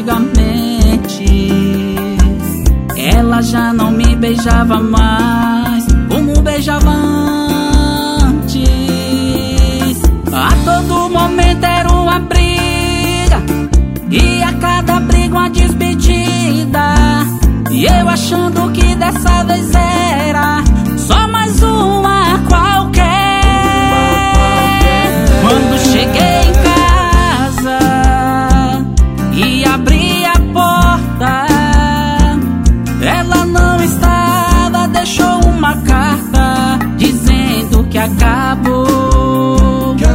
antigamente. Ela já não me beijava mais como beijava antes. A todo momento era uma briga, e a cada briga uma despedida. E eu achando que dessa vez era só mais uma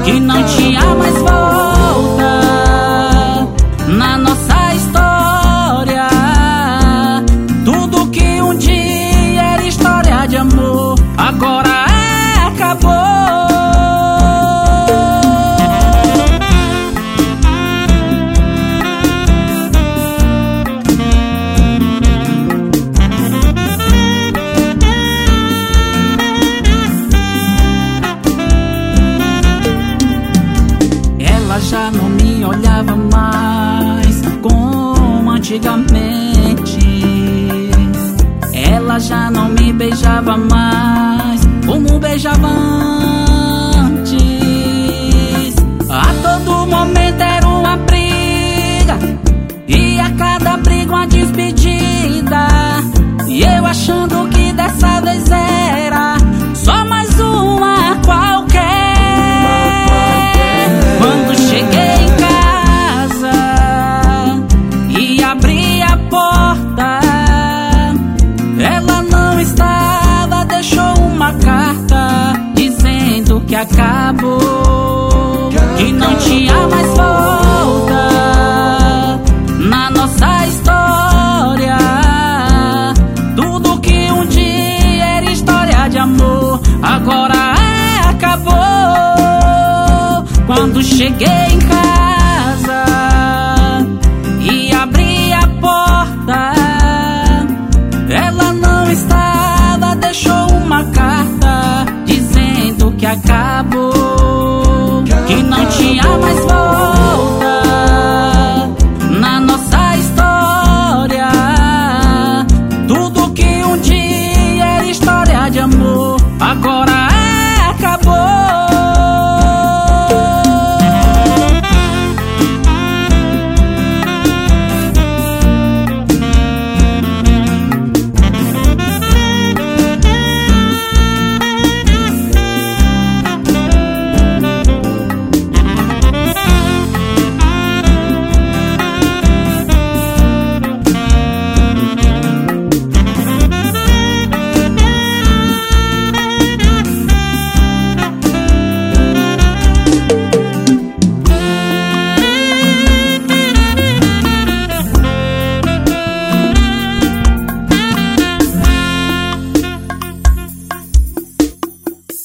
que não tinha mais volta olhava mais como antigamente. Ela já não me beijava mais como beijava antes. Acabou, que não tinha mais volta na nossa história. Tudo que um dia era história de amor, agora acabou. Quando cheguei que acabou, que não tinha mais volta na nossa história. Tudo que um dia era história de amor, agora.